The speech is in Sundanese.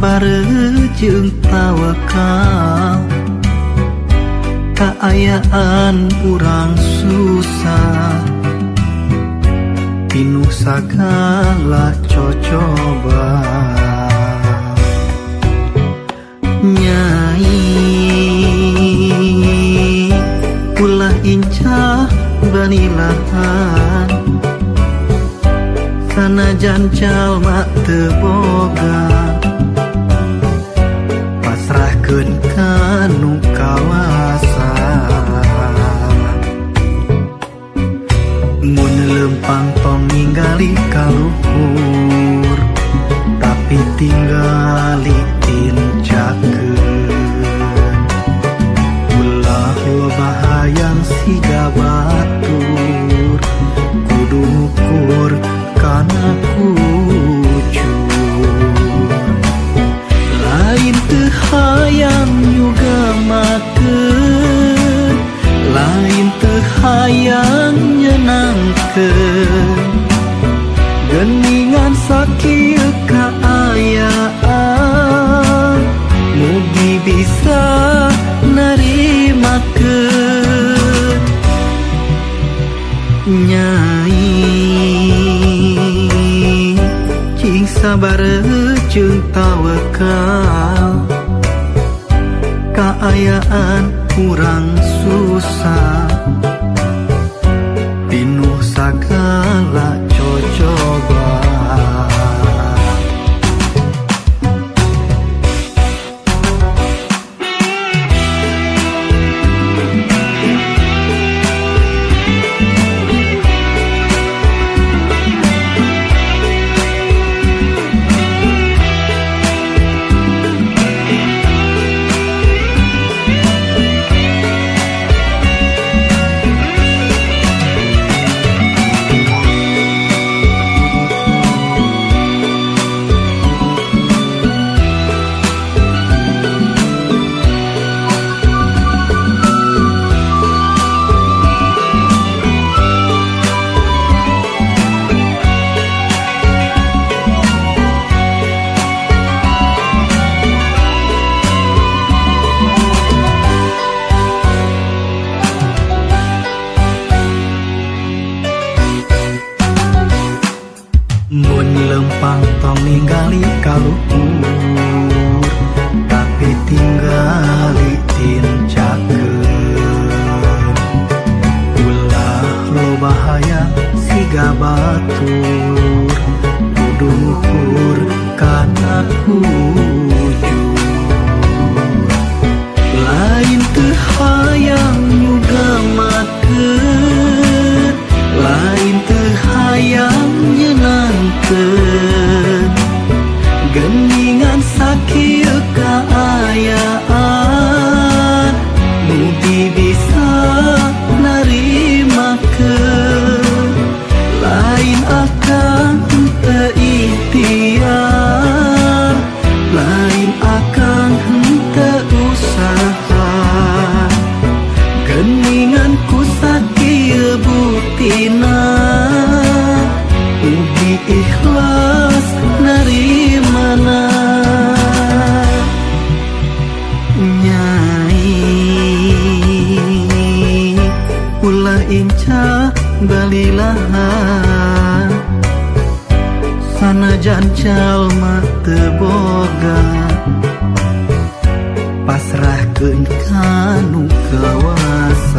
barejeung tawakal kaayaan urang susah. Tinu sagala cocoba. Nyai kula incah banilahan sanajan calma teboga. boga Ken kanu kawasa. Mun lempang tong ningali kaluhur tapi tinggal nyai Cing sabar jeung tawakal Kaayaan kurang susah. Pinuh sagala cocoba. lempang tong ninggali kalungku belilahan sanajan calma teboga pasrahkeun kanu kawas